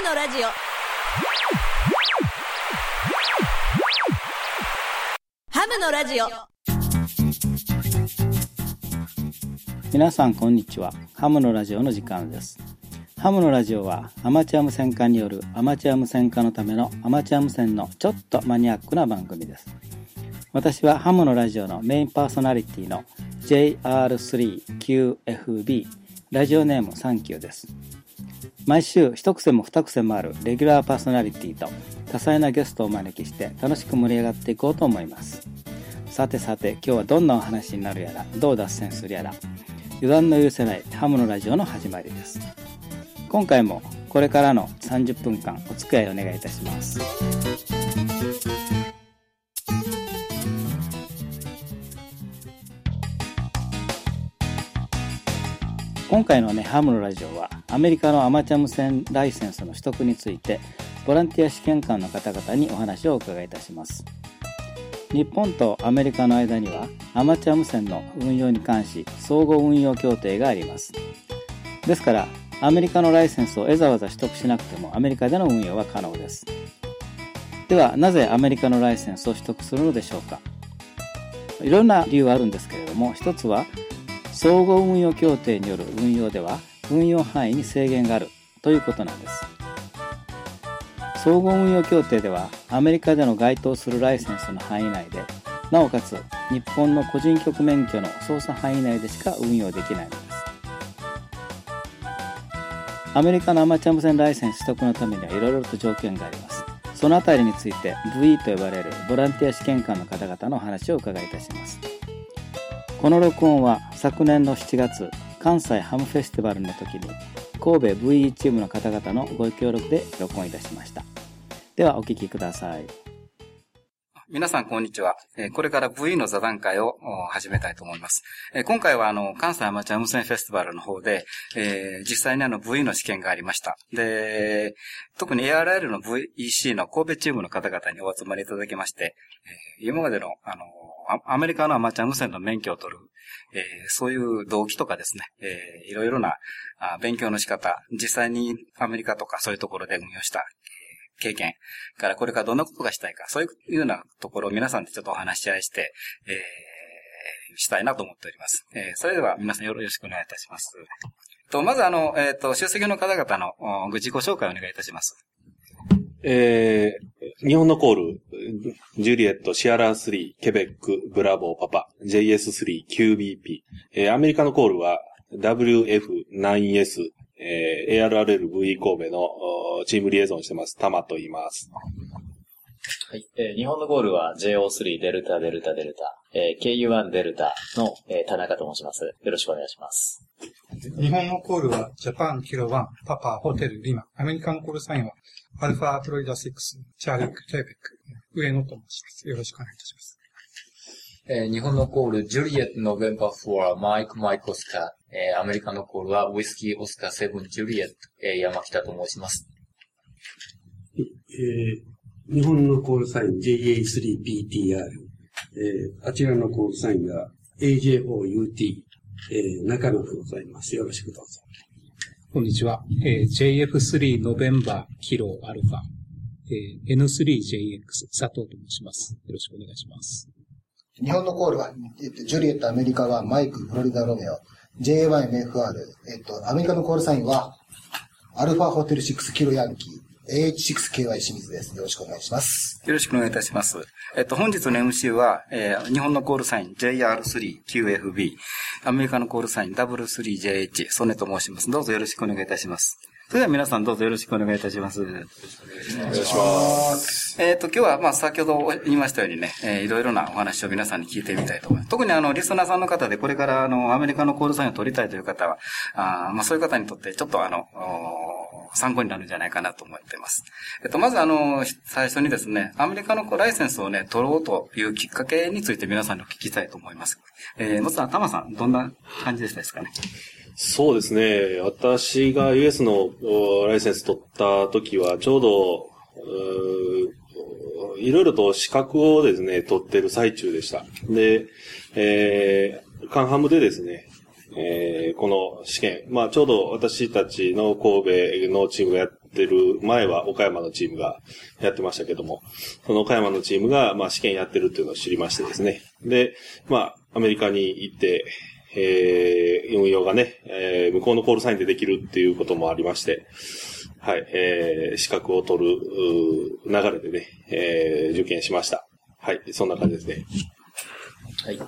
ムのラジオ。ハムのラジオ。皆さんこんにちは。ハムのラジオの時間です。ハムのラジオはアマチュア無線化によるアマチュア無線化のためのアマチュア無線のちょっとマニアックな番組です。私はハムのラジオのメインパーソナリティの JR3QFB ラジオネームサンキューです。毎週一癖も二癖もあるレギュラーパーソナリティと多彩なゲストをお招きして楽しく盛り上がっていこうと思います。さてさて今日はどんなお話になるやらどう脱線するやら油断の許せないハムのラジオの始まりです。今回もこれからの30分間お付き合いお願いいたします。今回のねハムのラジオはアメリカのアマチュア無線ライセンスの取得についてボランティア試験官の方々にお話をお伺いいたします。日本とアメリカの間にはアマチュア無線の運用に関し相互運用協定があります。ですからアメリカのライセンスをわざわざ取得しなくてもアメリカでの運用は可能です。ではなぜアメリカのライセンスを取得するのでしょうか。いろんな理由はあるんですけれども一つは相互運用協定による運用では運用範囲に制限があるということなんです。相互運用協定ではアメリカでの該当するライセンスの範囲内でなおかつ日本の個人局免許の操作範囲内でしか運用できないのです。アメリカのアマチュア無線ライセンス取得のためにはいろいろと条件があります。そのあたりについて VE と呼ばれるボランティア試験官の方々のお話を伺いいたします。この録音は昨年の7月関西ハムフェスティバルの時に神戸 VE チームの方々のご協力で録音いたしましたではお聞きください皆さん、こんにちは。これから VE の座談会を始めたいと思います。今回は、あの、関西アマチュア無線フェスティバルの方で、えー、実際にあの VE の試験がありました。で、特に ARL の VEC の神戸チームの方々にお集まりいただきまして、今までの、あの、アメリカのアマチュア無線の免許を取る、えー、そういう動機とかですね、えー、いろいろな勉強の仕方、実際にアメリカとかそういうところで運用した経験からこれからどんなことがしたいか、そういうようなところを皆さんでちょっとお話し合いして、えー、したいなと思っております。えー、それでは皆さんよろしくお願いいたします。と、まずあの、えっ、ー、と、出席の方々のご自己紹介をお願いいたします。えー、日本のコール、ジュリエット、シアラー3、ケベック、ブラボー、パパ、JS3、QBP、えー、アメリカのコールは WF9S、えー、ARRLVE 神戸のチームリエゾンしてます、タマと言います。はい。えー、日本のゴールは JO3 デルタデルタデルタ、えー、KU1 デルタの、えー、田中と申します。よろしくお願いします。日本のコールはジャパンキロ1、パパ、ホテル、リマ。アメリカのコールサインはアルファ、フロリダ6、チャーリック、テーベック、上野と申します。よろしくお願いいたします。えー、日本のコール、ジュリエット、ノベンバー4、マイク、マイク、オスカー。えー、アメリカのコールは、ウイスキー、オスカー、セブン、ジュリエット、えー、山北と申します。えー、日本のコールサイン JA3PTR、えー、あちらのコールサインが AJOUT、えー、中野でございます。よろしくどうぞ。こんにちは。えー、JF3 ノベンバーキロアルファ、えー、N3JX 佐藤と申します。よろしくお願いします。日本のコールは、えっと、ジュリエットアメリカはマイクフロリダロメオ、JYMFR、えっと、アメリカのコールサインは、アルファホテル6キロヤンキー、AH6KY 清水です。よろしくお願いします。よろしくお願いいたします。えっと、本日の MC は、えー、日本のコールサイン JR3QFB、アメリカのコールサイン W3JH、ソネと申します。どうぞよろしくお願いいたします。それでは皆さんどうぞよろしくお願いいたします。よろしくお願いします。えっ、と、今日は、まあ、先ほど言いましたようにね、えー、いろいろなお話を皆さんに聞いてみたいと思います。特にあの、リスナーさんの方でこれからあの、アメリカのコールサインを取りたいという方は、あまあ、そういう方にとってちょっとあの、参考になるんじゃないかなと思っています。えっと、まずあの、最初にですね、アメリカのライセンスをね、取ろうというきっかけについて皆さんにお聞きしたいと思います。えー、まずは、タマさん、どんな感じでしたですかね？そうですね。私が US のライセンス取った時は、ちょうど、いろいろと資格をですね、取ってる最中でした。で、えー、カンハムでですね、えー、この試験、まあちょうど私たちの神戸のチームがやってる、前は岡山のチームがやってましたけども、その岡山のチームが、まあ、試験やってるっていうのを知りましてですね。で、まあ、アメリカに行って、えー、運用がね、えー、向こうのコールサインでできるっていうこともありまして、はい、えー、資格を取る、流れでね、えー、受験しました。はい、そんな感じですね。はい。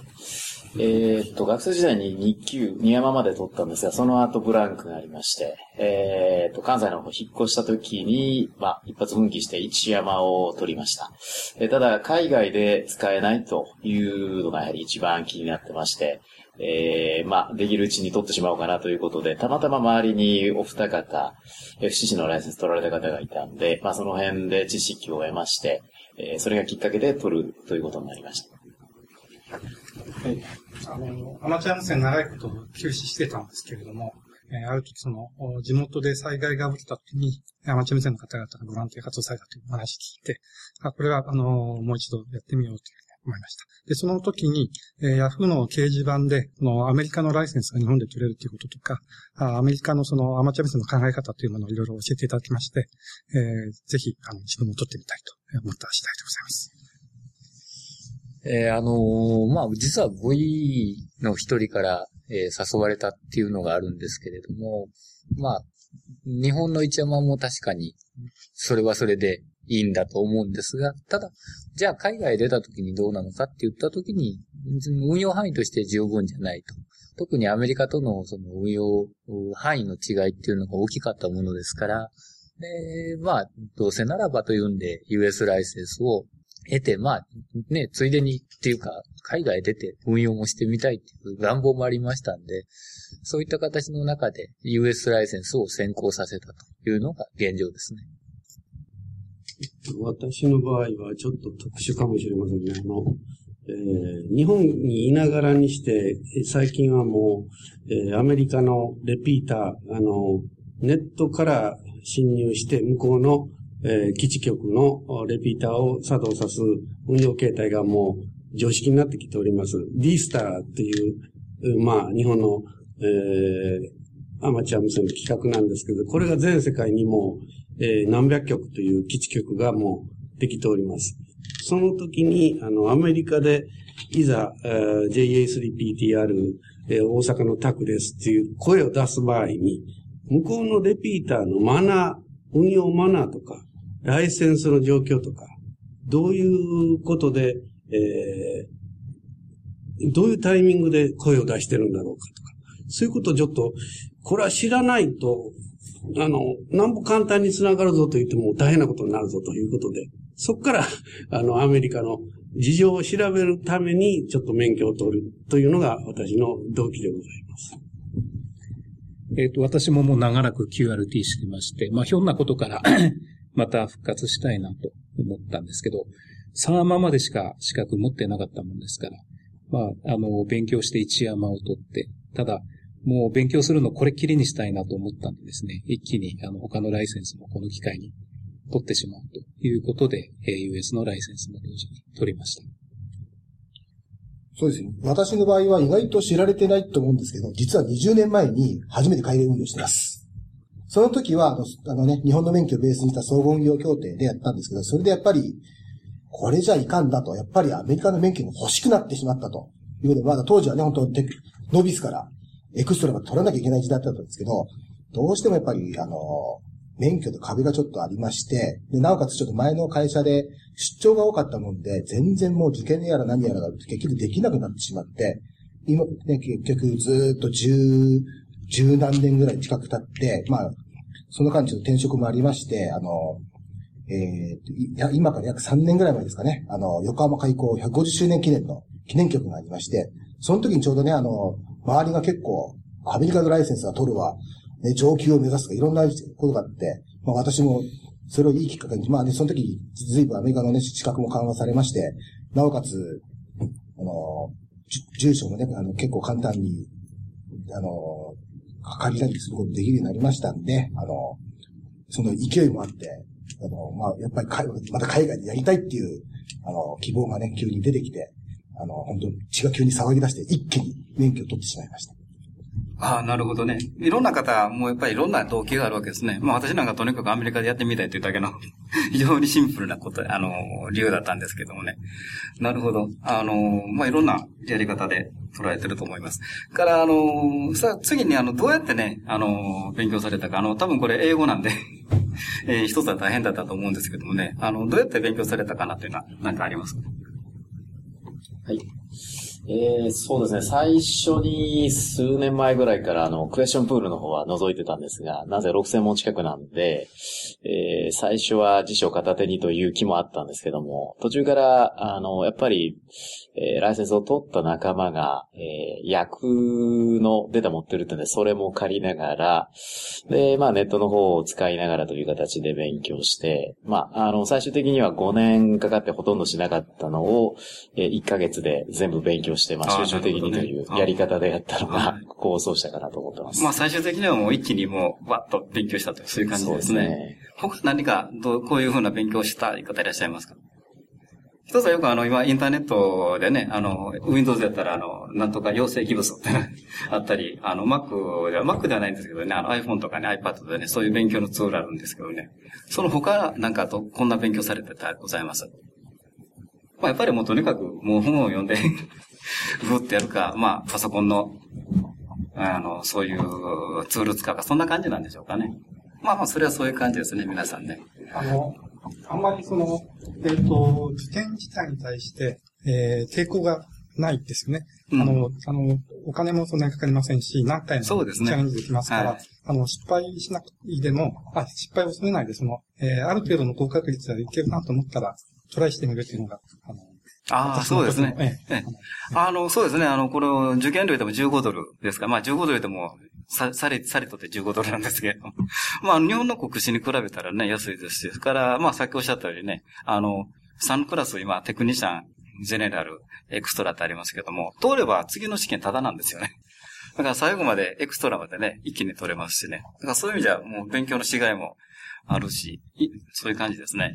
えー、っと、学生時代に2級、2山まで取ったんですが、その後ブランクがありまして、えー、っと、関西の方引っ越した時に、まあ、一発奮起して1山を取りました。えー、ただ、海外で使えないというのがやはり一番気になってまして、えー、まあ、できるうちに取ってしまおうかなということで、たまたま周りにお二方、FCC のライセンス取られた方がいたんで、まあ、その辺で知識を得まして、えー、それがきっかけで取るということになりました。はい。あの、アマチュア無線長いこと休止してたんですけれども、えー、ある時その、地元で災害が起きた時に、アマチュア無線の方々がボランティア活動されたという話を聞いて、あ、これは、あの、もう一度やってみようというふうに思いました。で、その時に、えー、ヤフーの掲示板で、のアメリカのライセンスが日本で取れるということとか、あアメリカのそのアマチュア無線の考え方というものをいろいろ教えていただきまして、えー、ぜひ、あの、自分も取ってみたいと思った次第でございます。えー、あのー、まあ、実は V の一人から、えー、誘われたっていうのがあるんですけれども、まあ、日本の一山も確かに、それはそれでいいんだと思うんですが、ただ、じゃあ海外出た時にどうなのかって言った時に、運用範囲として十分じゃないと。特にアメリカとのその運用範囲の違いっていうのが大きかったものですから、で、まあ、どうせならばというんで US ライセンスを得て、まあ、ね、ついでにっていうか、海外出て運用もしてみたいっていう願望もありましたんで、そういった形の中で US ライセンスを先行させたというのが現状ですね。私の場合はちょっと特殊かもしれませんね。あの、えー、日本にいながらにして、最近はもう、えー、アメリカのレピーター、あの、ネットから侵入して向こうの、えー、基地局のレピーターを作動さす運用形態がもう常識になってきております。D スターっていう、まあ、日本の、えー、アマチュア無線の企画なんですけど、これが全世界にもえー、何百曲という基地局がもうできております。その時に、あの、アメリカで、いざ、JA3PTR、えー、大阪のタクですっていう声を出す場合に、向こうのレピーターのマナー、運用マナーとか、ライセンスの状況とか、どういうことで、えー、どういうタイミングで声を出してるんだろうかとか、そういうことをちょっと、これは知らないと、あの、なんぼ簡単に繋がるぞと言っても大変なことになるぞということで、そこから、あの、アメリカの事情を調べるために、ちょっと免許を取るというのが私の動機でございます。えっ、と、私ももう長らく QRT してまして、まあ、ひょんなことからまた復活したいなと思ったんですけど、3ままでしか資格持ってなかったもんですから、まあ、あの、勉強して1山を取って、ただ、もう勉強するのこれっきりにしたいなと思ったんでですね、一気にあの他のライセンスもこの機会に取ってしまうということで、US のライセンスも同時に取りました。そうですね。私の場合は意外と知られてないと思うんですけど、実は20年前に初めて海外運用してます。その時は、あの、あのね、日本の免許をベースにした総合運用協定でやったんですけど、それでやっぱり、これじゃいかんだと、やっぱりアメリカの免許も欲しくなってしまったと。いうことで、まだ当時はね、本当ノビスからエクストラが取らなきゃいけない時代だったんですけど、どうしてもやっぱり、あの、免許の壁がちょっとありまして、で、なおかつちょっと前の会社で出張が多かったもんで、全然もう受験やら何やらが結局できなくなってしまって、今、ね、結局ずっと十、十何年ぐらい近く経って、まあ、その間ちょっと転職もありまして、あの、えー、今から約3年ぐらい前ですかね、あの、横浜開港150周年記念の記念曲がありまして、その時にちょうどね、あの、周りが結構、アメリカのライセンスが取るわ、ね、上級を目指すとかいろんなことがあって、まあ私もそれをいいきっかけに、まあね、その時、ずいぶんアメリカのね、資格も緩和されまして、なおかつ、あの、住所もね、あの、結構簡単に、あの、借りたりすることできるようになりましたんで、あの、その勢いもあって、あの、まあ、やっぱりまた海外でやりたいっていう、あの、希望がね、急に出てきて、あの、本当血が急に騒ぎ出して、一気に免許を取ってしまいました。ああ、なるほどね。いろんな方、もうやっぱりいろんな動機があるわけですね。まあ私なんかとにかくアメリカでやってみたいというだけの 非常にシンプルなこと、あの、理由だったんですけどもね。なるほど。あの、まあいろんなやり方で捉えてると思います。から、あの、さあ次にあの、どうやってね、あの、勉強されたか、あの、多分これ英語なんで えー、一つは大変だったと思うんですけどもね、あの、どうやって勉強されたかなというのは何かありますか？はい。えー、そうですね。最初に数年前ぐらいからあの、クエスチョンプールの方は覗いてたんですが、なぜ6000問近くなんで、えー、最初は辞書片手にという気もあったんですけども、途中から、あの、やっぱり、えー、ライセンスを取った仲間が、えー、役のデータ持ってるってんで、それも借りながら、で、まあネットの方を使いながらという形で勉強して、まあ、あの、最終的には5年かかってほとんどしなかったのを、えー、1ヶ月で全部勉強して、まあ、集中的にというやり方でやったのが、構想したかなと思ってます。まあ、最終的にはもう一気にもう、わっと勉強したという、そういう感じですね。そうですね。他何か、どう、こういうふうな勉強した方いらっしゃいますか？一つはよくあの、今、インターネットでね、あの、Windows やったら、あの、なんとか陽性器物って あったり、あの、Mac では、Mac ではないんですけどね、あの iPhone とかね、iPad でね、そういう勉強のツールあるんですけどね、その他、なんかと、こんな勉強されてたございます。まあ、やっぱりもうとにかく、もう本を読んで グってやるか、まあ、パソコンの、あの、そういうツール使うか、そんな感じなんでしょうかね。まあまあ、それはそういう感じですね、皆さんね。あの、あんまりその、えっ、ー、と、受験自体に対して、えー、抵抗がないですよね。うん、あの、あの、お金もそんなにかかりませんし、何回もチャレンジできますから、ねはい、あの、失敗しなくていいでも、あ、失敗を恐れないで、その、えー、ある程度の合格率はいけるなと思ったら、トライしてみるっていうのが、あの、ああ、そうですね。ええ。あの、そうですね。あの、これを受験料でも15ドルですから、まあ15ドルでも、さ、され、されとって15ドルなんですけど。まあ、日本の国試に比べたらね、安いですし、ですから、まあ、さっきおっしゃったようにね、あの、3クラス今、テクニシャン、ゼネラル、エクストラってありますけども、通れば次の試験ただなんですよね。だから最後までエクストラまでね、一気に取れますしね。だからそういう意味じゃ、もう勉強のしがいもあるし、そういう感じですね。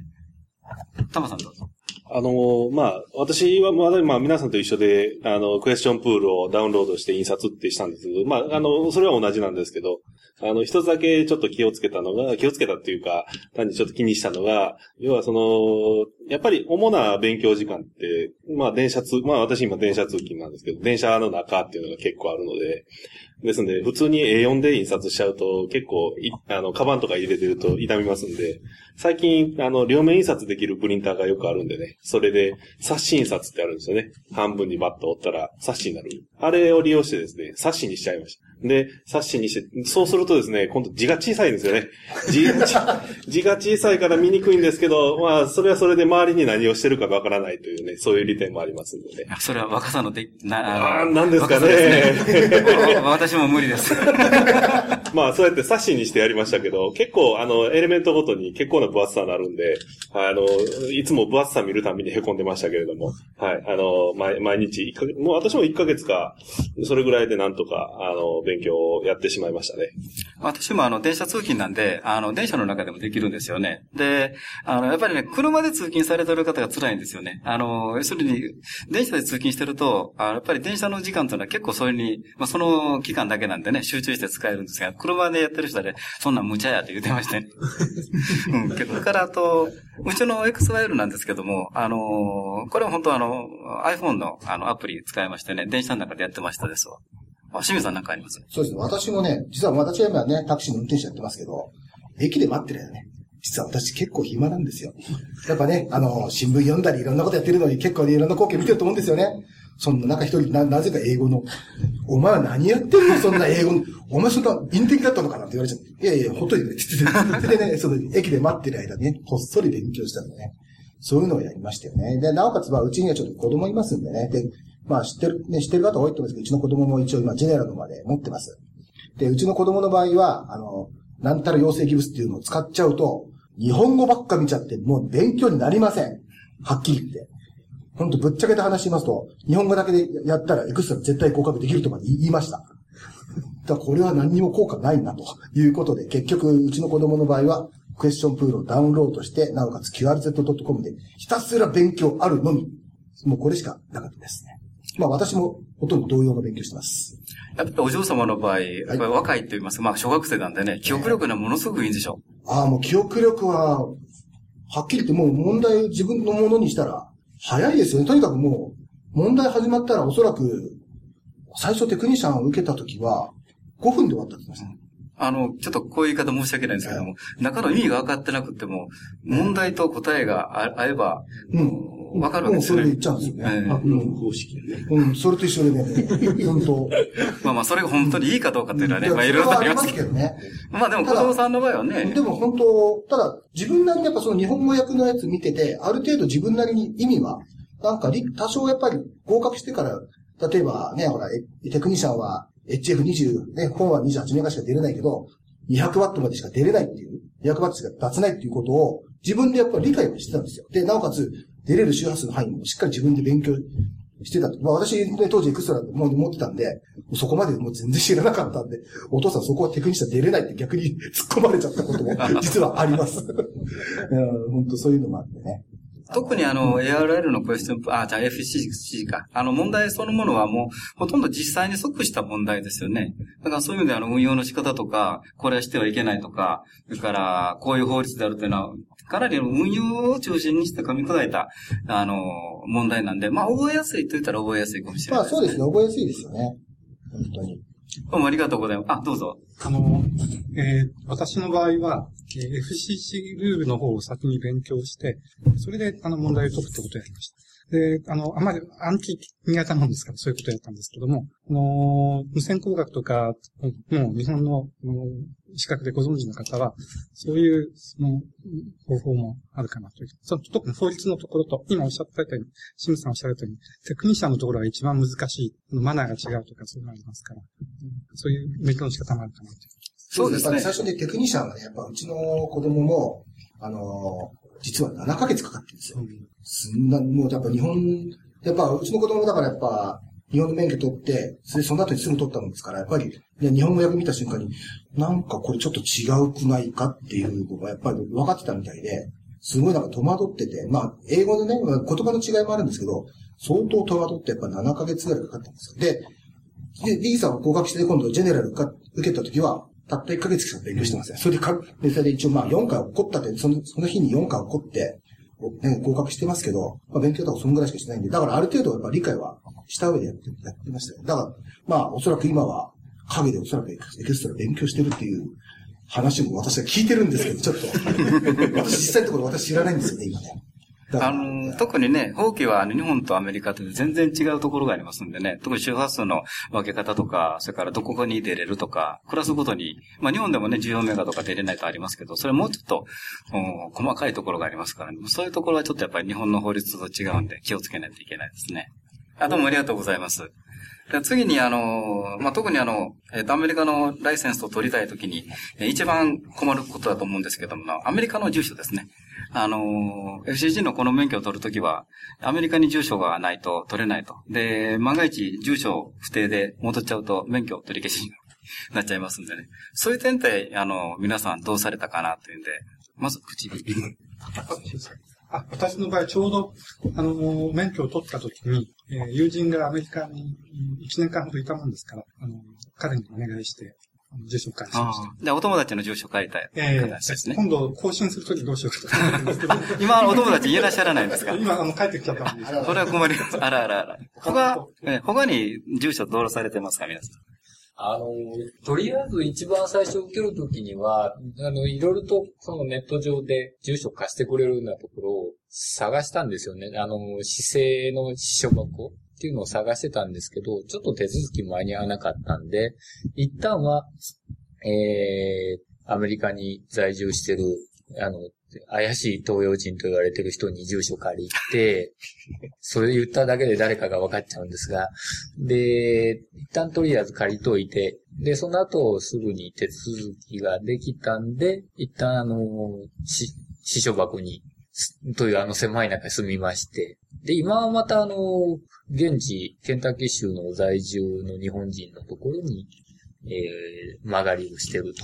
タマさんどうぞ。あの、まあ、私はまだ、まあ、皆さんと一緒で、あの、クエスチョンプールをダウンロードして印刷ってしたんですけど、まあ、あの、それは同じなんですけど、あの、一つだけちょっと気をつけたのが、気をつけたっていうか、単にちょっと気にしたのが、要はその、やっぱり主な勉強時間って、まあ、電車通、まあ、私今電車通勤なんですけど、電車の中っていうのが結構あるので、ですんで、普通に A4 で印刷しちゃうと、結構、あの、カバンとか入れてると傷みますんで、最近、あの、両面印刷できるプリンターがよくあるんでね、それで、冊子印刷ってあるんですよね。半分にバッと折ったら、冊子になる。あれを利用してですね、冊子にしちゃいました。で、冊子にして、そうするとですね、今度字が小さいんですよね。字、字が小さいから見にくいんですけど、まあ、それはそれで周りに何をしてるかわからないというね、そういう利点もありますので、ね。それは若さので、な、あなんですかね。ね 私も無理です。まあ、そうやって冊子にしてやりましたけど、結構、あの、エレメントごとに結構な分厚さになるんで、あの、いつも分厚さ見るたびに凹んでましたけれども、はい、あの、毎毎日、もう私も1ヶ月か、それぐらいでなんとか、あの、勉強をやってしまいましたね。私もあの、電車通勤なんで、あの、電車の中でもできるんですよね。で、あの、やっぱりね、車で通勤されてる方が辛いんですよね。あの、要するに、電車で通勤してると、あやっぱり電車の時間というのは結構それに、まあ、その期間だけなんでね、集中して使えるんですが、車でやってる人で、そんな無茶やって言ってましたね。うん、結構、からあと、うちの XYL なんですけども、あのこれは本当あの、iPhone のあのアプリ使いましてね、電車の中でやってましたですわ。あ、清水さんなんかあります？そうですね。私もね、実は私は今ね、タクシーの運転手やってますけど、駅で待ってるよね。実は私結構暇なんですよ。やっぱね、あの、新聞読んだりいろんなことやってるのに結構いろんな光景見てると思うんですよね。そんな中一人な、なぜか英語の、お前は何やってるのそんな英語お前そんなインテリだったのかなって言われちゃって。いやいや、ほっといてくれ。でね、その駅で待ってる間にね、こっそり勉強したのね。そういうのをやりましたよね。で、なおかつ、まあ、うちにはちょっと子供いますんでね。で、まあ、知ってる、ね、知ってる方多いと思うんですけど、うちの子供も一応今、ジェネラルまで持ってます。で、うちの子供の場合は、あの、なんたら養成ギブスっていうのを使っちゃうと、日本語ばっか見ちゃって、もう勉強になりません。はっきり言って。ほんとぶっちゃけた話しますと、日本語だけでやったらエクストラ絶対合格できるとか言いました。だからこれは何にも効果ないな、ということで、結局、うちの子供の場合は、クエスチョンプールをダウンロードして、なおかつ QRZ.com でひたすら勉強あるのみ。もうこれしかなかったですね。まあ私もほとんど同様の勉強してます。やっぱりお嬢様の場合、やっぱり若いと言いますか、まあ小学生なんでね、記憶力がものすごくいいんでしょああ、もう記憶力は、はっきり言ってもう問題を自分のものにしたら、早いですよね。とにかくもう、問題始まったらおそらく、最初テクニシャンを受けた時は、5分で終わったって言ってましたね。あの、ちょっとこういう言い方申し訳ないんですけども、中の意味が分かってなくても、問題と答えがあ合えば、うん。分かるわけですよね。もうそれで言っちゃうんですよね。ええ白論公式やね。うん、それと一緒でね、本当。まあまあ、それが本当にいいかどうかっていうのはね、まあいいろいろとありますけど。ね。まあでも子供さんの場合はねで、も本当、ただ、自分なりにやっぱその日本語訳のやつ見てて、ある程度自分なりに意味は、なんかり多少やっぱり合格してから、例えばね、ほら、えテクニシャンは HF20、ね、本は28メガしか出れないけど、200ワットまでしか出れないっていう、200ワットしか出せないっていうことを、自分でやっぱり理解をしてたんですよ。で、なおかつ、出れる周波数の範囲もしっかり自分で勉強してた。まあ私ね、当時エクストラも持ってたんで、そこまでもう全然知らなかったんで、お父さんそこはテクニシャン出れないって逆に突っ込まれちゃったことも実はあります。うん、本当そういうのもあってね。特にあの、ARL のクエスチョン、あ、じゃあ FCC か。あの問題そのものはもう、ほとんど実際に即した問題ですよね。だからそういう意味であの、運用の仕方とか、これはしてはいけないとか、それから、こういう法律であるというのは、かなり運用を中心にして噛み砕いた、あの、問題なんで、まあ、覚えやすいと言ったら覚えやすいかもしれない。まあそうですね、覚えやすいですよね。本当に。どうもありがとうございます。あ、どうぞ。あの、えー私の場合は、えー FCC ルールの方を先に勉強して、それであの問題を解くってことをやりました。で、あの、あまり暗記苦手なんですから、そういうことをやったんですけども、あの無線工学とか、もう日本の、あの資格でご存知の方は、そういう、その、方法もあるかなという。その、特に法律のところと、今おっしゃったように、清水さんおっしゃったように、テクニシャンのところが一番難しい、マナーが違うとかそういうのがありますから、そういう勉強の仕方もあるかなという。そうですね最初にテクニシャンはね、やっぱうちの子供も、あのー実は7ヶ月かかってるんですよ。すんな、もうやっぱ日本、やっぱうちの子供だからやっぱ、日本の免許取って、それでその後にすぐ取ったもんですから、やっぱり、いや日本語訳見た瞬間に、なんかこれちょっと違うくないかっていうのがやっぱり分かってたみたいで、すごいなんか戸惑ってて、まあ、英語のね、まあ言葉の違いもあるんですけど、相当戸惑ってやっぱ7ヶ月ぐらいかかったんですよ。で、で、D さんが合格して今度ジェネラルか受けた時は、たった1ヶ月しか勉強してません。それでか、で、それで一応まあ4回起こったって、その、その日に4回起こって、ね、合格してますけど、まあ勉強とかそのぐらいしかしないんで、だからある程度やっぱ理解はした上でやって、やってましたよ。だから、まあおそらく今は、影でおそらくエクストラ勉強してるっていう話も私は聞いてるんですけど、ちょっと、私実際のところ私知らないんですよね、今ね。あの、特にね、法規はあの日本とアメリカと全然違うところがありますんでね、特に周波数の分け方とか、それからどこに出れるとか、クラスごとに、まあ日本でもね、14メガとか出れないとありますけど、それもうちょっと、細かいところがありますからね、そういうところはちょっとやっぱり日本の法律と違うんで気をつけないといけないですね。あ、どうもありがとうございます。次に、あの、まあ、特にあの、えっ、と、アメリカのライセンスを取りたいときに、一番困ることだと思うんですけども、アメリカの住所ですね。あの、FCG のこの免許を取るときは、アメリカに住所がないと取れないと。で、万が一住所不定で戻っちゃうと免許取り消しになっちゃいますんでね。そういう点で、あの、皆さんどうされたかなというんで、まず口火。あ私の場合、ちょうど、あの、免許を取った時に、えー友人がアメリカに1年間ほどいたもんですから、あの、彼にお願いして、住所を返しました。じゃあ、お友達の住所書いたええ形ですね。今度更新するときどうしようかと思ってるんですけど。今、お友達いらっしゃらないんですか？今、あの、帰ってきちゃったんですこれは困ります。あらあらあら。他、え他に住所登録されてますか皆さん？あの、とりあえず一番最初受けるときには、あの、いろいろとそのネット上で住所貸してくれるようなところを探したんですよね。あの、姿勢の支所箱っていうのを探してたんですけど、ちょっと手続き間に合わなかったんで、一旦は、えー、アメリカに在住してる、あの、怪しい東洋人と言われてる人に住所借りて、それ言っただけで誰かが分かっちゃうんですが、で、一旦とりあえず借りといて、で、その後すぐに手続きができたんで、一旦あの、し、支所箱に、というあの狭い中に住みまして、で、今はまたあの、現地、ケンタッキー州の在住の日本人のところに、えー、曲がりをしてると。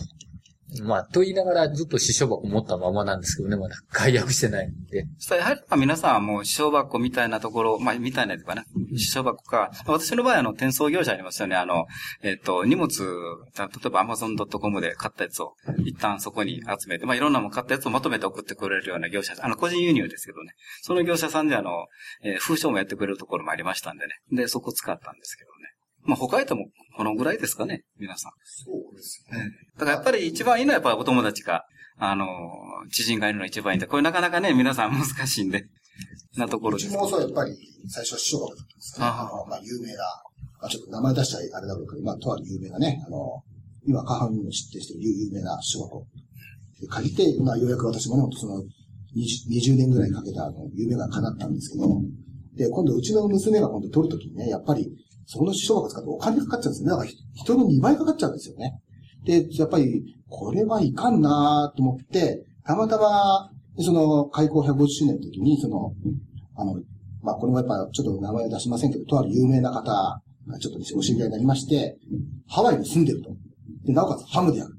まあ、と言いながらずっと支障箱持ったままなんですけどね、まだ解約してないんで。そやはり、まあ、皆さんはもう、支障箱みたいなところ、まあ、みたいなとかね、支障箱か、私の場合、あの、転送業者ありますよね。あの、えっ、と、荷物、例えば Amazon.com で買ったやつを、一旦そこに集めて、まあ、いろんなもん買ったやつをまとめて送ってくれるような業者、あの、個人輸入ですけどね。その業者さんであの、えー、封書もやってくれるところもありましたんでね。で、そこ使ったんですけどね。まあ、他へともこのぐらいですかね、皆さん。そうですね。だからやっぱり一番いいのはやっぱお友達か、あの、知人がいるのが一番いいんで、これなかなかね、皆さん難しいんで、なところです。うちもそう、やっぱり最初は師匠だったんですね。あまあ、有名な、まあ、ちょっと名前出しちゃあれだろうけど、まあ、とある有名なね、あの、今、下半身も知ってる人有名な師匠と。で、借りて、まあ、ようやく私もね、その20、20年ぐらいかけた、あの、夢が叶ったんですけど、で、今度うちの娘が今度取るときにね、やっぱり、その師匠が使ってお金かかっちゃうんですよね。だから人の2倍かかっちゃうんですよね。で、やっぱり、これはいかんなと思って、たまたま、その、開校150周年の時に、その、あの、まあ、これもやっぱちょっと名前は出しませんけど、とある有名な方がちょっとお知り合いになりまして、ハワイに住んでると。で、なおかつハムである。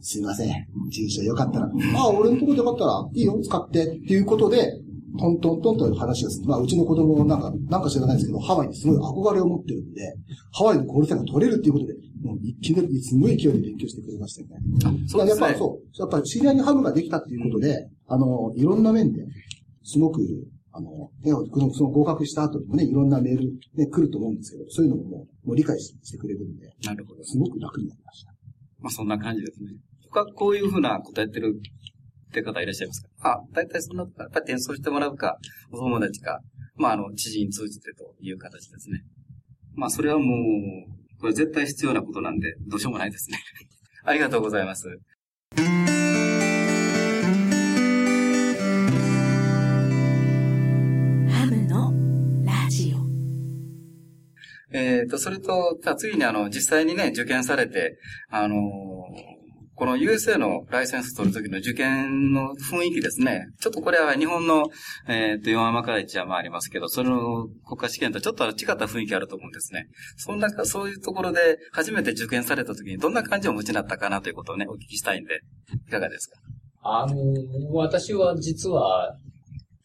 すいません。住所よかったら、ああ、俺のところでよかったら、いいよ、使って、っていうことで、トントントンと話がする。まあ、うちの子供なんか、なんか知らないですけど、ハワイにすごい憧れを持ってるんで、ハワイのコールセンが取れるっていうことで、もういきなりすごい勢いで勉強してくれましたよね。そうですね。やっぱそう、やっぱり知り合いにハムができたっていうことで、あの、いろんな面で、すごく、あの、ね、その合格した後にもね、いろんなメール、ね、来ると思うんですけど、そういうのももう、もう理解してくれるんで、なるほど。すごく楽になりました。まあ、そんな感じですね。他こういうふうなことやってるって方いらっしゃいますか？あ、大体そんな、やっぱり転送してもらうか、お友達か、まあ、あの、知人通じてという形ですね。まあ、それはもう、これ絶対必要なことなんで、どうしようもないですね。ありがとうございます。ハムのラジオ。えっ、と、それと、次にあの、実際にね、受験されて、あのーこの USA のライセンス取るときの受験の雰囲気ですね。ちょっとこれは日本の、えっ、ー、と、4山から1山ありますけど、それの国家試験とちょっと違った雰囲気あると思うんですね。そんな、そういうところで初めて受験されたときにどんな感じをお持ちになったかなということをね、お聞きしたいんで、いかがですか？あの、私は実は、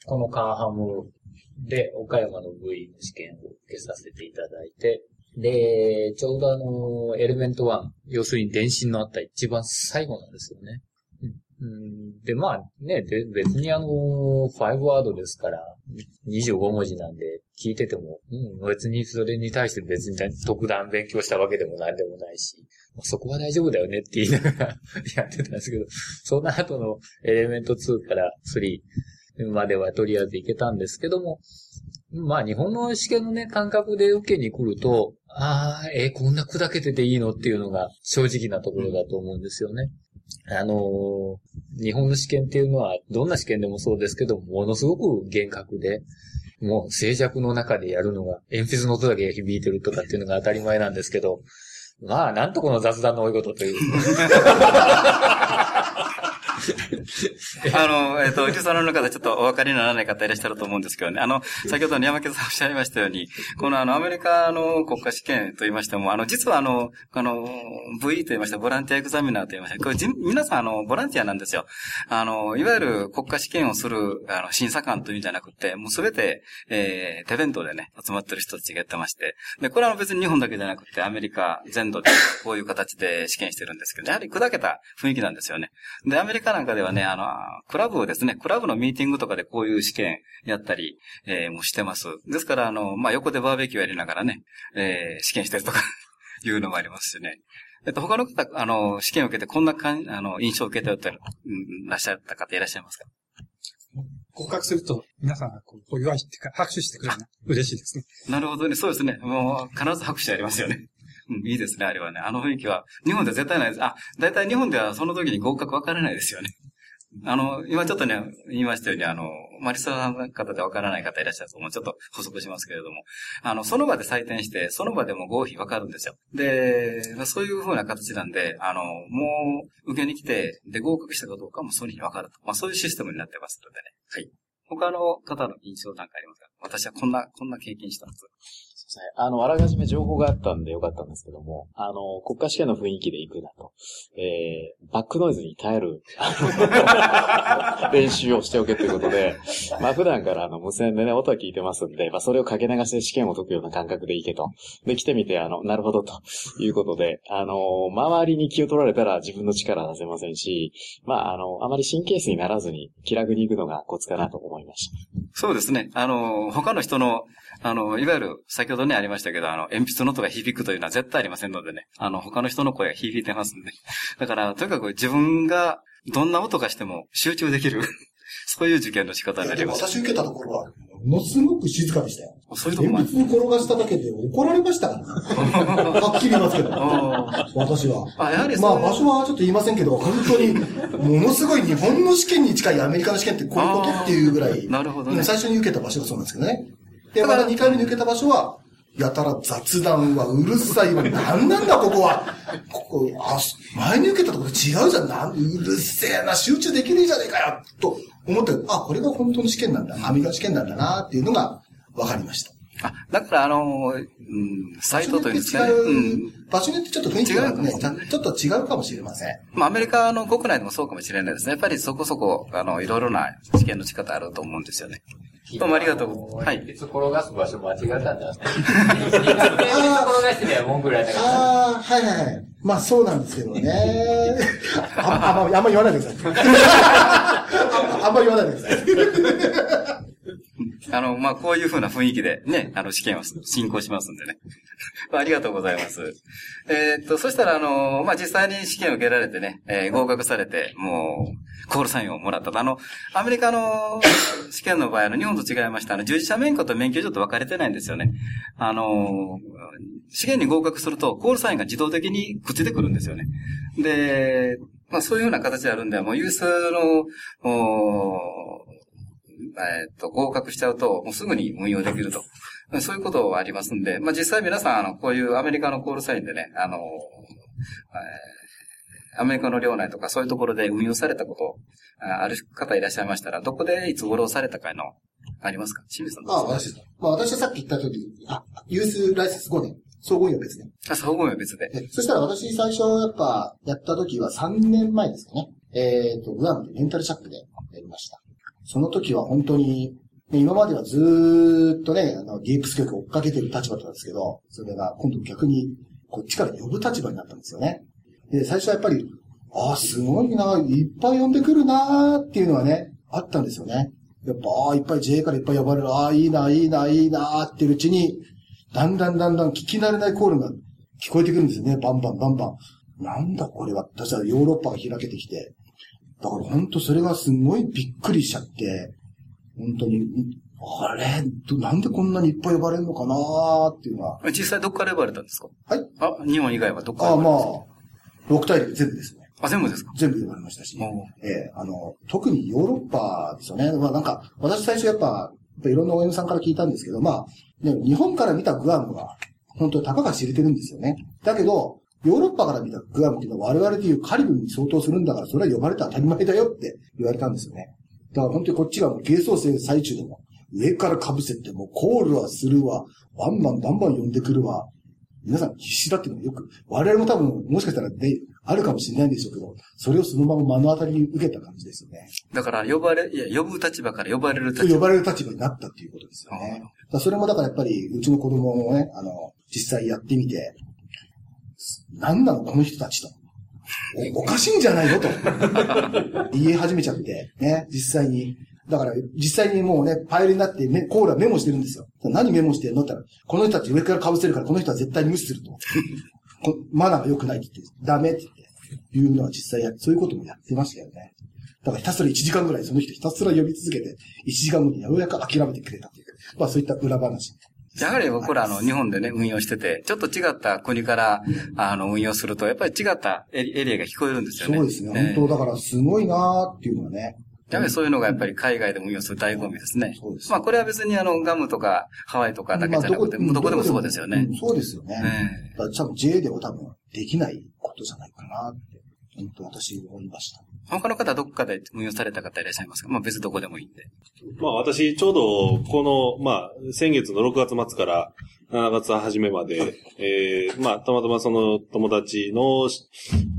このカンハムで岡山の V の試験を受けさせていただいて、で、ちょうどあの、エレメント1、要するに電信のあった一番最後なんですよね。うん、で、まあね、で別にあの、5ワードですから、25文字なんで、聞いてても、うん、別にそれに対して別に特段勉強したわけでも何でもないし、まあ、そこは大丈夫だよねって言いながら やってたんですけど、その後のエレメント2から3まではとりあえずいけたんですけども、まあ日本の試験のね、感覚で受けに来ると、ああ、えー、こんな砕けてていいのっていうのが正直なところだと思うんですよね。あのー、日本の試験っていうのは、どんな試験でもそうですけど、ものすごく厳格で、もう静寂の中でやるのが、鉛筆の音だけ響いてるとかっていうのが当たり前なんですけど、まあ、なんとこの雑談の多いことという。あの、えっ、ー、と、リスナーの方ちょっとお分かりにならない方いらっしゃると思うんですけどね。あの、先ほど山家さんおっしゃいましたように、このあの、アメリカの国家試験と言いましても、あの、実はあの、あの、VE と言いました、ボランティアエグザミナーと言いました、これ皆さんあの、ボランティアなんですよ。あの、いわゆる国家試験をする、あの、審査官というんじゃなくて、もうすべて、えー、手弁当でね、集まってる人たちがやってまして、で、これは別に日本だけじゃなくて、アメリカ全土でこういう形で試験してるんですけど、やはり砕けた雰囲気なんですよね。で、アメリカなんかではね、あの、クラブですね、クラブのミーティングとかでこういう試験やったり、えー、もしてます。ですから、あの、まあ、横でバーベキューやりながらね、えー、試験してるとか いうのもありますしね。えっと、他の方、あの、試験を受けてこんなかん、あの、印象を受けたよって、いらっしゃった方いらっしゃいますか？合格すると、皆さんがこう、お祝いっていうか、拍手してくれるの嬉しいですね。なるほどね。そうですね。もう、必ず拍手ありますよね。うん、いいですね、あれはね。あの雰囲気は、日本では絶対ないです。あ、だいたい日本ではその時に合格分からないですよね。あの、今ちょっとね、言いましたように、あの、マリスさんの方でわからない方いらっしゃると思う。ちょっと補足しますけれども。あの、その場で採点して、その場でも合否わかるんですよ。で、そういう風な形なんで、あの、もう、受けに来て、で、合格したかどうかもその日にわかると。まあ、そういうシステムになってますのでね。はい。他の方の印象なんかありますか？私はこんな、こんな経験したんです。あの、あらかじめ情報があったんでよかったんですけども、あの、国家試験の雰囲気で行くなと、えー、バックノイズに耐える、練習をしておけということで、まあ普段からあの、無線でね、音は聞いてますんで、まあそれをかけ流しで試験を解くような感覚で行けと。で、来てみて、あの、なるほどということで、あの、周りに気を取られたら自分の力は出せませんし、まああの、あまり神経質にならずに気楽に行くのがコツかなと思いました。そうですね。あの、他の人の、あの、いわゆる、先ほどね、ありましたけど、あの、鉛筆の音が響くというのは絶対ありませんのでね。あの、他の人の声が響いてますんで。だから、とにかく自分がどんな音がしても集中できる。そういう受験の仕方になります。私受けたところは、ものすごく静かでしたよ。そういうとこ。鉛筆転がしただけで怒られましたから。はっきり言いますけど。私は。あ、やはりまあ場所はちょっと言いませんけど、本当に、ものすごい日本の試験に近いアメリカの試験ってこういうことっていうぐらい。なるほどね。最初に受けた場所がそうなんですけどね。で、まだ2回目に受けた場所は、やたら雑談はうるさいわ。なんなんだ、ここは。ここ、あ、前に受けたところ違うじゃん。なんうるせえな、集中できねえじゃねえかよ。と思って、あ、これが本当の試験なんだ。アメリカ試験なんだな、っていうのが分かりました。あ、だからあの、うん、サイトというんですかね。うん、場所によってちょっと雰囲気がね、ちょっと違うかもしれません。まあ、アメリカの国内でもそうかもしれないですね。やっぱりそこそこ、あの、いろいろな試験の仕方あると思うんですよね。どうもありがとう。はい。鉛筆転がす場所間違ったんじゃないで転がしてりゃ文句られたから。ああ、はいはいはい。まあそうなんですけどね。ああんま、あんま言わないでください。あんま言わないでください。あの、まあ、こういう風な雰囲気でね、あの、試験を進行しますんでね。まあ、ありがとうございます。えー、っと、そしたら、あの、まあ、実際に試験を受けられてね、えー、合格されて、もう、コールサインをもらった。あの、アメリカの試験の場合、あの、日本と違いました。あの、従事者免許と免許証と分かれてないんですよね。あの、試験に合格すると、コールサインが自動的にくっついてくるんですよね。で、まあ、そういうような形であるんで、もう、有数の、えっと、合格しちゃうと、もうすぐに運用できると。そういうことはありますんで、まあ実際皆さん、あの、こういうアメリカのコールサインでね、あの、えー、アメリカの領内とかそういうところで運用されたことある方いらっしゃいましたら、どこでいつ頃されたかの、ありますか？清水さんああ、私です。まあ私はさっき言った通り、あ、ユースライセンス5年。総合員は別ね。あ、総合員は別で。そしたら私最初やっぱやった時は3年前ですかね。えっ、ー、と、グアムでレンタルシャップでやりました。その時は本当に、今まではずっとね、あの、ディープス教育を追っかけてる立場だったんですけど、それが今度逆にこっちから呼ぶ立場になったんですよね。で、最初はやっぱり、ああ、すごいな、いっぱい呼んでくるなーっていうのはね、あったんですよね。やっぱ、ああ、いっぱい JA からいっぱい呼ばれる、ああ、いいな、いいな、いいなーっていううちに、だんだんだんだん聞き慣れないコールが聞こえてくるんですよね。バンバンバンバン。なんだこれは。私はヨーロッパが開けてきて、だから本当それがすごいびっくりしちゃって、本当に、あれ？なんでこんなにいっぱい呼ばれるのかなーっていうのは。実際どっから呼ばれたんですか？はい。あ、日本以外はどっからあ呼ばれたんですか？あ、まあ、6大陸全部ですね。あ、全部ですか？全部呼ばれましたし。ええあの、特にヨーロッパですよね。まあなんか、私最初やっぱ、やっぱいろんな OM さんから聞いたんですけど、まあ、ね、日本から見たグアムは、本当にたかが知れてるんですよね。だけど、ヨーロッパから見たグアムっていうのは我々でいうカリブに相当するんだから、それは呼ばれて当たり前だよって言われたんですよね。だから本当にこっちがもう芸装生最中でも、上から被せてもコールはするわ、バンバンバンバン呼んでくるわ。皆さん必死だっていうのはよく、我々も多分、もしかしたらね、あるかもしれないんでしょうけど、それをそのまま目の当たりに受けた感じですよね。だから、呼ばれ、いや、呼ぶ立場から呼ばれる立場。呼ばれる立場になったっていうことですよね。だそれもだからやっぱり、うちの子供もね、あの、実際やってみて、何なのこの人たちと。おおかしいんじゃないのと。言い始めちゃって、ね、実際に。だから、実際にもうね、パイルになってメ、コーラメモしてるんですよ。何メモしてんのって言ったら、この人たち上から被せるから、この人は絶対に無視すると。こマナーが良くないって言って、ダメって言って、いうのは実際や、そういうこともやってましたよね。だからひたすら1時間ぐらいその人ひたすら呼び続けて、1時間後にようやく諦めてくれたっていう。まあそういった裏話。やはり僕らあの日本でね、運用してて、ちょっと違った国から、あの、運用すると、やっぱり違ったエリエリアが聞こえるんですよね。そうですね。本当だからすごいなーっていうのはね。やはりそういうのがやっぱり海外で運用する醍醐味ですね。そうです。まあこれは別にあの、ガムとかハワイとかだけじゃなくて、もうどこでもそうですよね。そうですよね。だから多分 J では多分できないことじゃないかなって、本当私思いました。他の方どこかで運用された方いらっしゃいますか？まあ別にどこでもいいんで。まあ私、ちょうど、この、まあ、先月の6月末から、7月初めまで、えー、まあ、たまたまその友達の、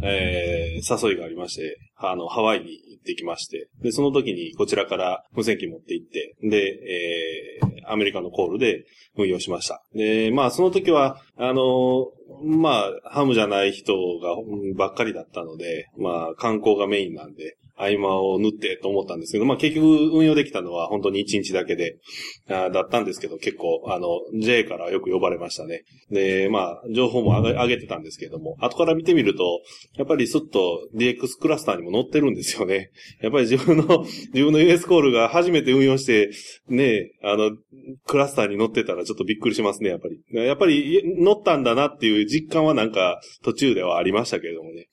えー、誘いがありまして、あの、ハワイに行ってきまして、で、その時にこちらから無線機持って行って、で、えー、アメリカのコールで運用しました。で、まあ、その時は、あの、まあ、ハムじゃない人がばっかりだったので、まあ、観光がメインなんで、合間を縫ってと思ったんですけど、まあ結局運用できたのは本当に1日だけで、あだったんですけど、結構、あの、J からよく呼ばれましたね。で、まあ、情報も上げてたんですけども、後から見てみると、やっぱりスッと DX クラスターにも載ってるんですよね。やっぱり自分の、自分の US コールが初めて運用して、ね、あの、クラスターに載ってたらちょっとびっくりしますね、やっぱり。やっぱり乗ったんだなっていう実感はなんか途中ではありましたけれどもね。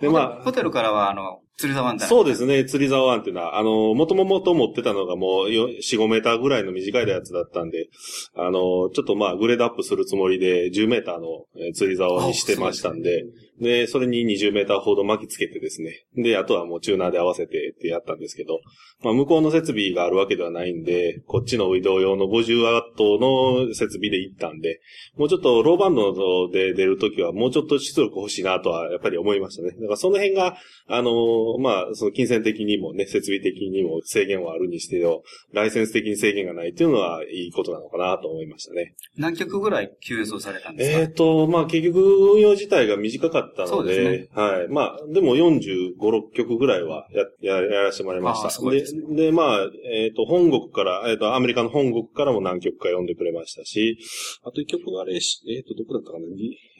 で、まあ。ホテルからは、あの、釣り沢湾そうですね、釣り沢湾っていうのは、あの、もともと持ってたのがもう4、5メーターぐらいの短いやつだったんで、あの、ちょっとまあ、グレードアップするつもりで10メーターの釣り沢にしてましたんで、で、それに20メーターほど巻きつけてですね。で、あとはもうチューナーで合わせてってやったんですけど、まあ、向こうの設備があるわけではないんで、こっちの移動用の50ワットの設備で行ったんで、もうちょっとローバンドで出るときはもうちょっと出力欲しいなとはやっぱり思いましたね。だからその辺が、あのー、まあ、その金銭的にもね、設備的にも制限はあるにしてよ、ライセンス的に制限がないっていうのはいいことなのかなと思いましたね。何曲ぐらい QS をされたんですか？えっ、ー、と、まあ結局運用自体が短かったので、でね、はい。まあ、でも45、6曲ぐらいはや、や、やらせてもらいました。でで、で、まあ、えっ、ー、と、本国から、えっ、ー、と、アメリカの本国からも何曲か読んでくれましたし、あと1曲があれ、えっ、ー、と、どこだったかな、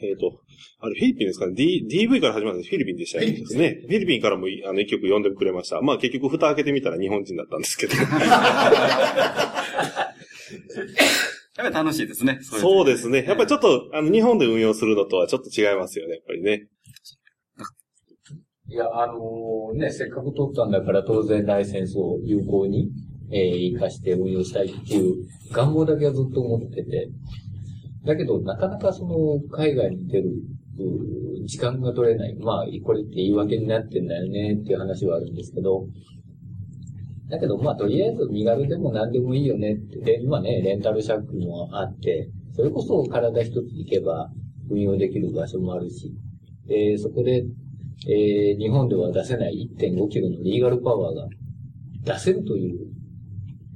えっ、と、あれ、フィリピンですかね、D、DV から始まるんですフィリピンでしたよね。フィリピンからもあの1曲読んでくれました。まあ結局蓋開けてみたら日本人だったんですけど。やっぱり楽しいですね。そうですね。やっぱりちょっと、あの、日本で運用するのとはちょっと違いますよね、やっぱりね。いや、あのー、ね、せっかく取ったんだから当然ライセンスを有効に、えー、活かして運用したいっていう願望だけはずっと思ってて、だけど、なかなかその、海外に出る、時間が取れない。まあ、これって言い訳になってんだよねっていう話はあるんですけど、だけど、まあ、とりあえず身軽でも何でもいいよねって。で、今ね、レンタルシャックもあって、それこそ体一つ行けば運用できる場所もあるし、で、そこで、えー、日本では出せない1.5キロのリーガルパワーが出せるという、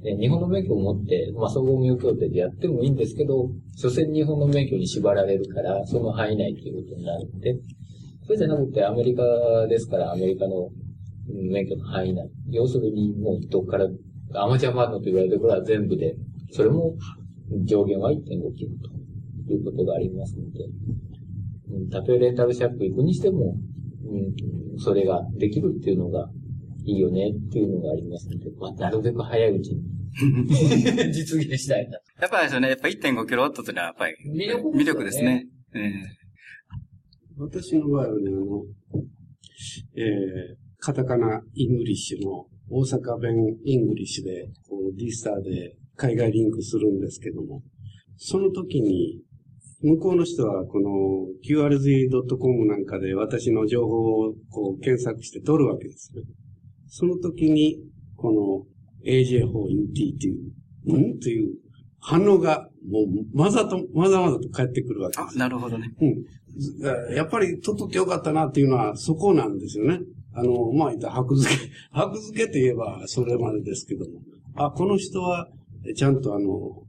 ね、日本の免許を持って、まあ、総合運用協定でやってもいいんですけど、所詮日本の免許に縛られるから、その範囲内ということになるんで、それじゃなくてアメリカですから、アメリカの免許の範囲内。要するに、もう、どっから、アマチュアマートと言われてるこは全部で、それも上限は1.5キロということがありますので、たとえレンタルシャップ行くにしても、うん、それができるっていうのがいいよねっていうのがありますので、まあ、なるべく早いうちに 実現したいな。やっぱりですよね、やっぱ1.5キロワットというのはやっぱり魅力,、魅力ですね。えー、私の場合はね、あの、えー、カタカナイングリッシュの大阪弁イングリッシュで、こう、 D-STAR で海外リンクするんですけども、その時に、向こうの人はこの QRZ.com なんかで私の情報をこう検索して取るわけですね。その時に、この AJ4UT っていう、ん？という反応がもうまざと、まざまざと返ってくるわけです。あ、なるほどね。うん。やっぱり取っとってよかったなっていうのはそこなんですよね。あの、まあ、言った白付け、白付けといえばそれまでですけども、あ、この人は、ちゃんとあの、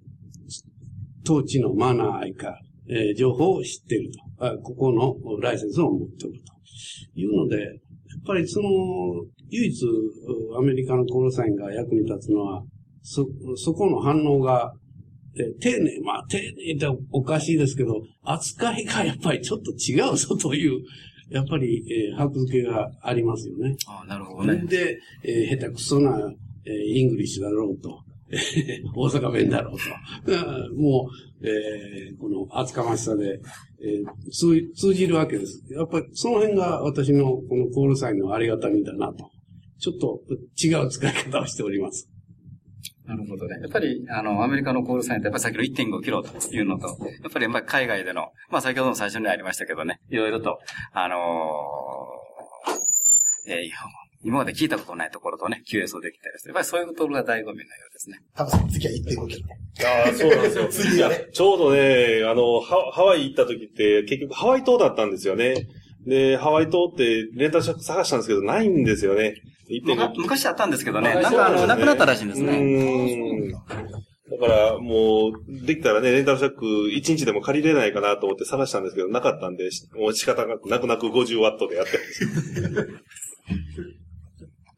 統治のマナーか、えー、情報を知っていると。あここのライセンスを持っておるというので、やっぱりその、唯一アメリカのコールサインが役に立つのは、そ、そこの反応が、え丁寧、まあ丁寧っておかしいですけど、扱いがやっぱりちょっと違うぞというやっぱり、えー、箔付けがありますよね。ああ、なるほどね。で、えー、下手くそな、えー、イングリッシュだろうと、大阪弁だろうと、もう、えー、この厚かましさで、えー、通通じるわけです。やっぱりその辺が私のこのコールサインのありがたみだなと。ちょっと違う使い方をしております。なるほどね。やっぱり、あの、アメリカのコールサインって、やっぱり先ほど1.5キロというのと、やっぱり、まあ、海外での、まあ、先ほども最初にありましたけどね、いろいろと、あのー、えー、今まで聞いたことないところとね、QS をできたりする。やっぱりそういうところが醍醐味のようですね。タカさん、次は1.5キロ。いやーそうなんですよ。次はね。ちょうどね、あの、ハハワイ行った時って、結局ハワイ島だったんですよね。で、ハワイ島ってレンタルシャック探したんですけど、ないんですよね。1.5むか昔あったんですけどね、あなんかあの、なくなったらしいんですうね。だから、もう、できたらね、レンタルシャック1日でも借りれないかなと思って探したんですけど、なかったんで、しもう仕方なく、泣く泣く50ワットでやってるんですよ。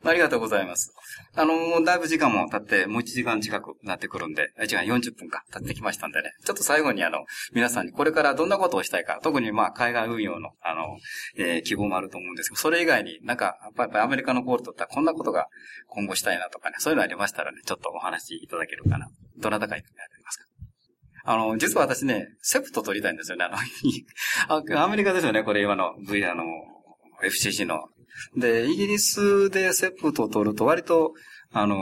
ありがとうございます。あの、もうだいぶ時間も経って、もう1時間近くなってくるんで、あ時間40分か経ってきましたんでね。ちょっと最後にあの、皆さんにこれからどんなことをしたいか、特にまあ、海外運用の、あの、えー希望もあると思うんですけど、それ以外になんか、やっぱりアメリカのコールとったらこんなことが今後したいなとかね、そういうのありましたらね、ちょっとお話いただけるかな。どなたかいただけますかあの、実は私ね、セプト取りたいんですよね。あの、アメリカですよね、これ今の V、あの、FCC の。で、イギリスでセプトを取ると割と、あの、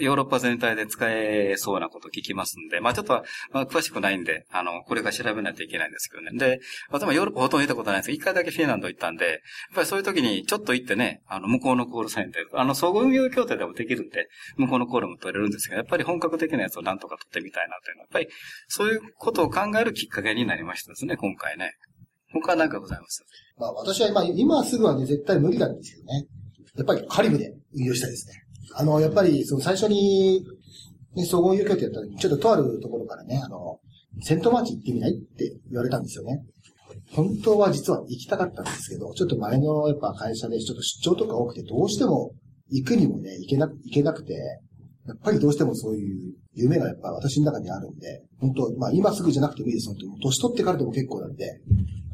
ヨーロッパ全体で使えそうなこと聞きますんで、まあちょっと、まあ、詳しくないんで、あの、これから調べないといけないんですけどね。で、私もヨーロッパほとんど行ったことないんですけど、一回だけフィンランド行ったんで、やっぱりそういう時にちょっと行ってね、あの、向こうのコールサインで、あの、総合運用協定でもできるんで、向こうのコールも取れるんですけど、やっぱり本格的なやつをなんとか取ってみたいなというのは、やっぱりそういうことを考えるきっかけになりましたですね、今回ね。他は何かございます？まあ私は今、今すぐはね、絶対無理なんですけどね。やっぱりカリブで運用したいですね。あの、やっぱり、その最初に、ね、総合運用協定やった時に、ちょっととあるところからね、あの、セントマーチ行ってみないって言われたんですよね。本当は実は行きたかったんですけど、ちょっと前のやっぱ会社でちょっと出張とか多くて、どうしても行くにもね、行けな、行けなくて、やっぱりどうしてもそういう夢がやっぱ私の中にあるんで、本当まあ今すぐじゃなくてもいいです、本当年取ってからでも結構なんで、やっ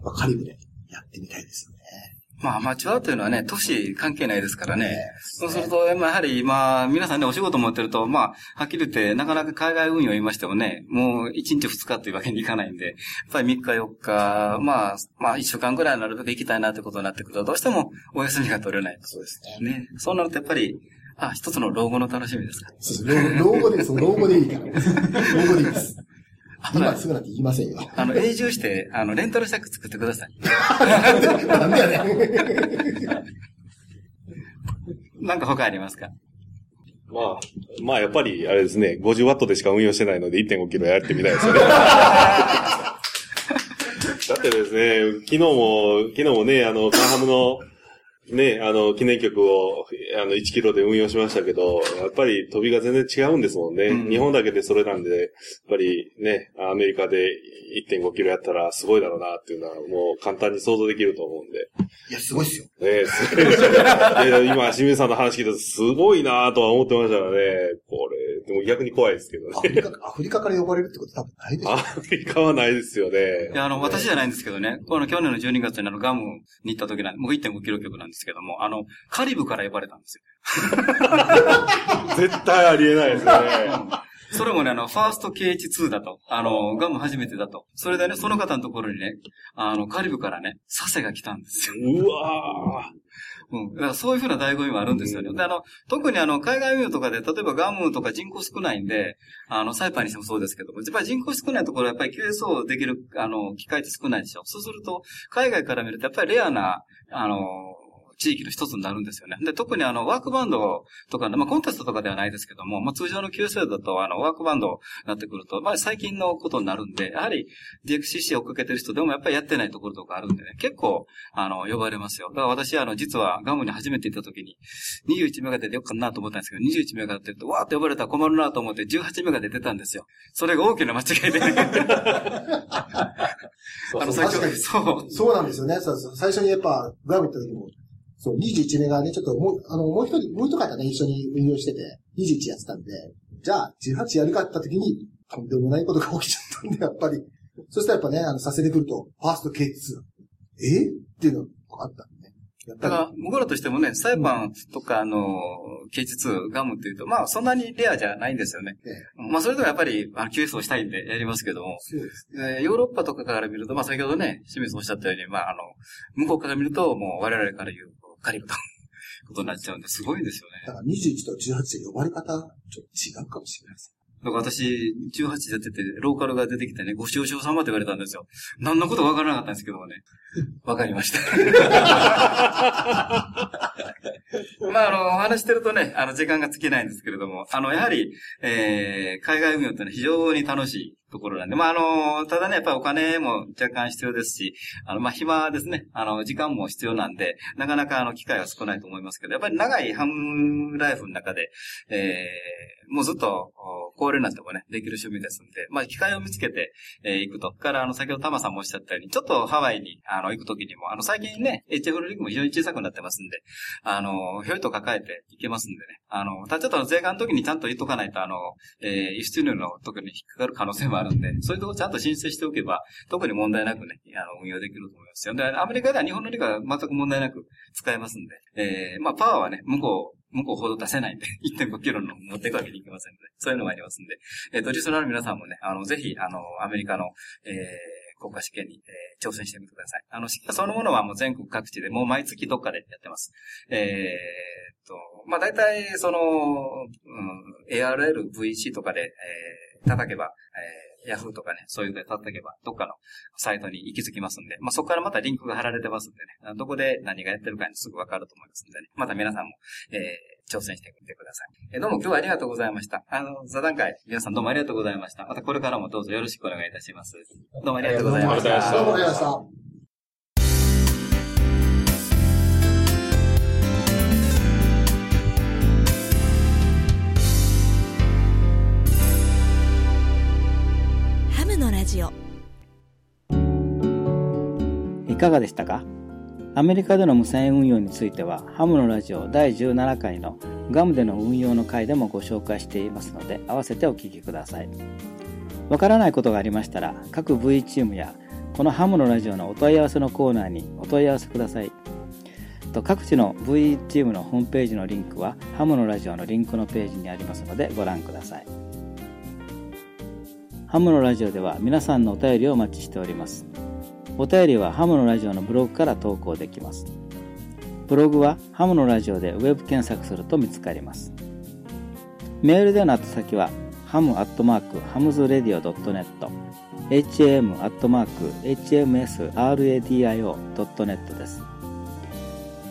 ぱカリブでやってみたいですよね。まあ、アマチュアというのはね、年関係ないですからね。そうすると、やはり、まあ、皆さんね、お仕事持ってると、まあ、はっきり言って、なかなか海外運用言いましてもね、もう1日2日というわけにいかないんで、やっぱり3日4日、まあ、まあ、1週間ぐらいなるべく行きたいなということになってくると、どうしてもお休みが取れない。そうですね。ね。そうなると、やっぱり、あ、一つの老後の楽しみですか。そうです。老老後で、そう、老後でいいから。老後でいいです。今すぐなんて言いませんよ。あの、永住して、あの、レンタルシャック作ってください。なんでやねん。なんか他ありますか？まあ、まあやっぱり、あれですね、50ワットでしか運用してないので1.5キロやってみたいですよね。だってですね、昨日も、昨日もね、あの、カンハムの、ね、あの、記念曲を、あの、1キロで運用しましたけど、やっぱり飛びが全然違うんですもんね。うん日本だけでそれなんで、やっぱりね、アメリカで1.5キロやったらすごいだろうなっていうのはもう簡単に想像できると思うんで。いや、すごいっすよ。ねえ、すごいですよね。今、清水さんの話聞いてすごいなとは思ってましたからね。これ、でも逆に怖いですけどね。アフリカ、アフリカから呼ばれるってこと多分ないでしょ。アフリカはないですよねい。や、あの、私じゃないんですけどね、この去年の12月にあの、ガムに行った時なんで、僕1.5キロ局なんですけども、あの、カリブから呼ばれたんですよ。絶対ありえないですよね。それもね、あの、ファースト KH2 だと。あの、ガム初めてだと。それでね、その方のところにね、あの、カリブからね、サセが来たんですよ。うわうん。だからそういうふうな醍醐味もあるんですよね。で、あの、特にあの、海外運用とかで、例えばガムとか人口少ないんで、あの、サイパーにしてもそうですけども、やっぱり人口少ないところはやっぱり QSO できる、あの、機会って少ないでしょ。そうすると、海外から見るとやっぱりレアな、あの、地域の一つになるんですよね。で、特にあの、ワークバンドとかね、まあ、コンテストとかではないですけども、まあ、通常の QSO だと、あの、ワークバンドになってくると、まあ、最近のことになるんで、やはり DXCC を追っかけてる人でもやっぱりやってないところとかあるんでね、結構、あの、呼ばれますよ。だから私、あの、実はガムに初めて行った時に、21メガで出ようかなと思ったんですけど、21メガって言うと、わーって呼ばれたら困るなと思って、18メガで出たんですよ。それが大きな間違いで。あの、最確かに初、そう。そうなんですよね。最初にやっぱ、ガム行った時も、そう、21メガね、ちょっともう、あの、もう一人、もう一方ね、一緒に運用してて、21やってたんで、じゃあ、18やるかった時に、とんでもないことが起きちゃったんで、やっぱり。そしたらやっぱね、あの、させてくると、ファースト K2。え？っていうのがあったんでね。だから、僕らとしてもね、サイパンとか、あの、K2、ガムっていうと、まあ、そんなにレアじゃないんですよね。ええまあ、それでもやっぱり、あの、QS をしたいんでやりますけども、そうです。えーヨーロッパとかから見ると、まあ、先ほどね、清水おっしゃったように、まあ、あの、向こうから見ると、もう我々から言う、カリブと、ことになっちゃうんで、すごいんですよね。だから21と18で呼ばれ方、ちょっと違うかもしれないです。だから私、18でやってて、ローカルが出てきてね、ご愁傷様って言われたんですよ。何のことかわからなかったんですけどもね。わかりました。まあ、あの、お話してるとね、あの、時間が尽きないんですけれども、あの、やはり、えー、海外運用ってのは非常に楽しいところなんで、まあ、あの、ただね、やっぱりお金も若干必要ですし、あの、まあ、暇ですね、あの、時間も必要なんで、なかなかあの、機会は少ないと思いますけど、やっぱり長いハムライフの中で、えー、もうずっと、高齢になってもね、できる趣味ですんで、まあ、機会を見つけて、えー、行くと。から、あの、先ほどタマさんもおっしゃったように、ちょっとハワイに、あの、行くときにも、あの、最近ね、HF のリンクも非常に小さくなってますんで、あの、ひょいと抱えて行けますんでね。あの、ただちょっと税関の時にちゃんと言っとかないと、あの、えー、輸出入の時に引っかかる可能性もあるんで、そういうところちゃんと申請しておけば、特に問題なくね、あの、運用できると思いますよ。で、アメリカでは日本の理科は全く問題なく使えますんで、えー、まあ、パワーはね、向こう、向こうほど出せないんで、1.5キロの持っていくわけにいきませんので、そういうのもありますんで、えっ、ー、と、リスナーの皆さんもね、あの、ぜひ、あの、アメリカの、えー、国家試験に、えー、挑戦してみてください。あの、そのものはもう全国各地でもう毎月どっかでやってます。えー、と、まあ、大体、その、うん、ARL、VC とかで、えー、叩けば、えーヤフーとかね、そういうので叩けば、どっかのサイトに行き着きますんで、まあ、そこからまたリンクが貼られてますんでね、どこで何がやってるかにすぐわかると思いますんでね、また皆さんも、えー、挑戦してみてください。えー、どうも今日はありがとうございました。あの、座談会、皆さんどうもありがとうございました。またこれからもどうぞよろしくお願いいたします。どうもありがとうございました。どうもありがとうございました。ジオ。いかがでしたか？アメリカでの無線運用についてはハムのラジオ第17回のガムでの運用の回でもご紹介していますので合わせてお聞きください。わからないことがありましたら各 V チームやこのハムのラジオのお問い合わせのコーナーにお問い合わせください。と各地の V チームのホームページのリンクはハムのラジオのリンクのページにありますのでご覧ください。ハムのラジオでは皆さんのお便りをお待ちしております。お便りはハムのラジオのブログから投稿できます。ブログはハムのラジオでウェブ検索すると見つかります。メールでの宛先はハムアットマークハムズレディオ .net ham アットマーク hmsradio.net です。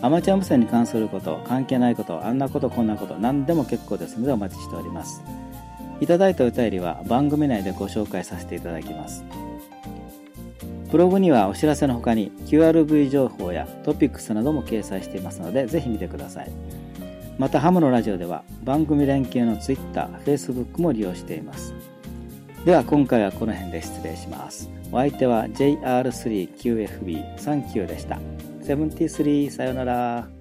アマチュア無線に関すること、関係ないこと、あんなことこんなこと、何でも結構ですのでお待ちしております。いただいたお便りは番組内でご紹介させていただきます。ブログにはお知らせの他に QRV 情報やトピックスなども掲載していますのでぜひ見てください。またハムのラジオでは番組連携の Twitter、Facebook も利用しています。では今回はこの辺で失礼します。お相手は JR3QFB39 でした。73さよなら。